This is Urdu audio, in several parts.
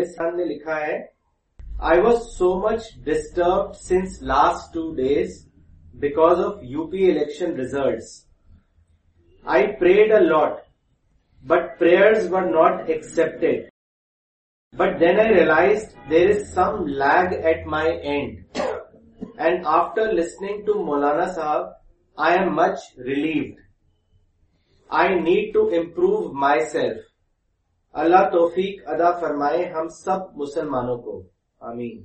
مس خان نے لکھا ہے I was so much disturb since last two days because of U P election results I prayed a lot but prayers were not accepted but then I realise there is some lag at my end and after listening to Maulana Sahab I am much relieved I need to improve myself Allah توفیق ادا فرمائے ہم سب مسلمانوں کو۔ آمین۔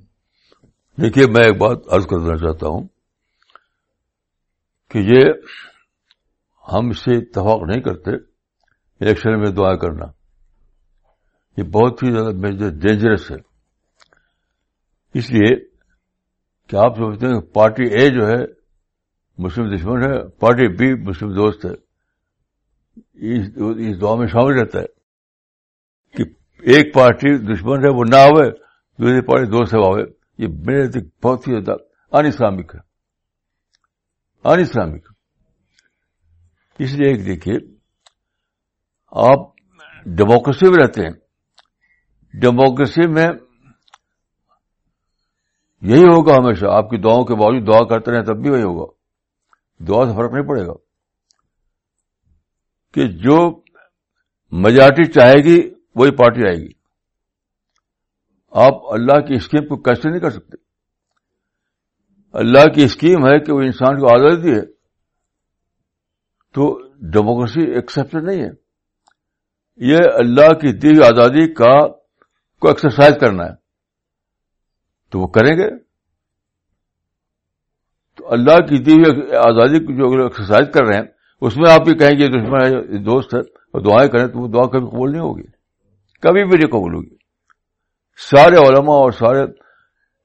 دیکھیے، میں ایک بات عرض کرنا چاہتا ہوں کہ یہ ہم سے اتفاق نہیں کرتے، الیکشن میں دعا کرنا۔ یہ بہت ہی زیادہ ڈینجرس ہے۔ اس لیے کہ آپ سمجھتے ہیں کہ پارٹی اے جو ہے مسلم دشمن ہے، پارٹی بی مسلم دوست ہے۔ اس دعا میں شامل رہتا ہے۔ ایک پارٹی دشمن ہے، وہ نہ آئے دوسری پارٹی دوست ہے، وہ یہ میرے بہت ہی زیادہ ان اسلامک ہے۔ ان اسلامک اس لیے ایک دیکھیے، آپ ڈیموکریسی میں رہتے ہیں۔ ڈیموکریسی میں یہی ہوگا ہمیشہ، آپ کی دعاؤں کے باوجود دعا کرتے رہے تب بھی وہی ہوگا۔ دعا سے فرق نہیں پڑے گا۔ کہ جو میجارٹی چاہے گی وہی پارٹی آئے گی۔ آپ اللہ کی اسکیم کو کیسے نہیں کر سکتے۔ اللہ کی اسکیم ہے کہ وہ انسان کو آزادی ہے تو ڈیموکریسی ایکسپٹ نہیں ہے۔ یہ اللہ کی دی آزادی کا کو ایکسرسائز کرنا ہے۔ تو وہ کریں گے۔ تو اللہ کی دی ہوئی آزادی جو ایکسرسائز کر رہے ہیں، اس میں آپ یہ کہیں گے دشمن ہے دوست ہے اور دعائیں کریں تو وہ دعا کبھی قبول نہیں ہوگی۔ کبھی بھی نہیں قبول ہوگی۔ سارے علماء اور سارے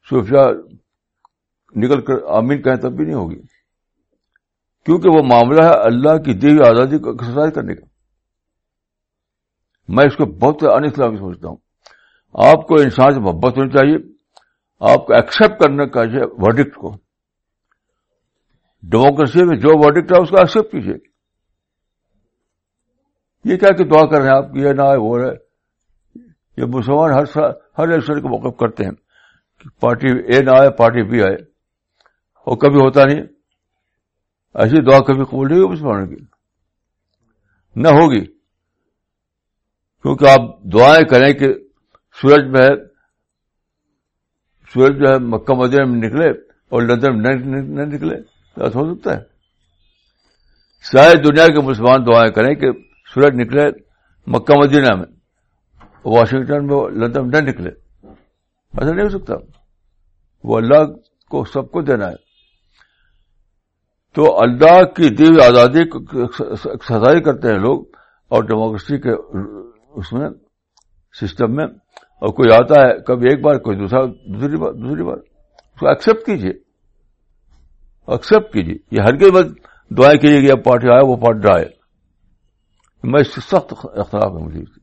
صوفیہ نکل کر آمین کہیں تب بھی نہیں ہوگی۔ کیونکہ وہ معاملہ ہے اللہ کی دی ہوئی آزادی کو ایکسرسائز کرنے کا۔ میں اس کو بہت ان اسلامی سمجھتا ہوں۔ آپ کو انسان سے محبت ہونی چاہیے۔ آپ کو ایکسپٹ کرنے کا چاہیے ورڈکٹ کو۔ ڈیموکریسی میں جو ورڈکٹ ہے اس کو ایکسپٹ کیجیے۔ یہ کیا کہ دعا کر رہے ہیں آپ، یہ نہ آئے وہ رہے یہ مسلمان ہر ہر الیکشن کو موقف کرتے ہیں کہ پارٹی اے نہ آئے، پارٹی بی آئے۔ اور کبھی ہوتا نہیں۔ ایسی دعا کبھی قبول نہیں ہوگی مسلمانوں کی۔ نہ ہوگی۔ کیونکہ آپ دعائیں کریں کہ سورج میں، سورج جو ہے مکہ مدینہ میں نکلے اور لندن میں نہ نکلے ایسا ہو سکتا ہے۔ ساری دنیا کے مسلمان دعائیں کریں کہ سورج نکلے مکہ مدینہ میں۔ واشنگٹن میں لندن نہ نکلے۔ ایسا نہیں ہو سکتا۔ وہ اللہ کو سب کو دینا ہے۔ تو اللہ کی دی آزادی سزائی کرتے ہیں لوگ اور ڈیموکریسی کے اس میں سسٹم میں۔ اور کوئی آتا ہے، کبھی ایک بار، کوئی دوسرا، دوسری بار دوسری بار۔ اس کو ایکسپٹ کیجیے ایکسپٹ کیجیے یہ ہر کے بعد دعائیں کیجیے کہ اب پارٹی آئے، وہ پارٹی آئے۔ میں اس سے سخت اختلاف ہے مجھے۔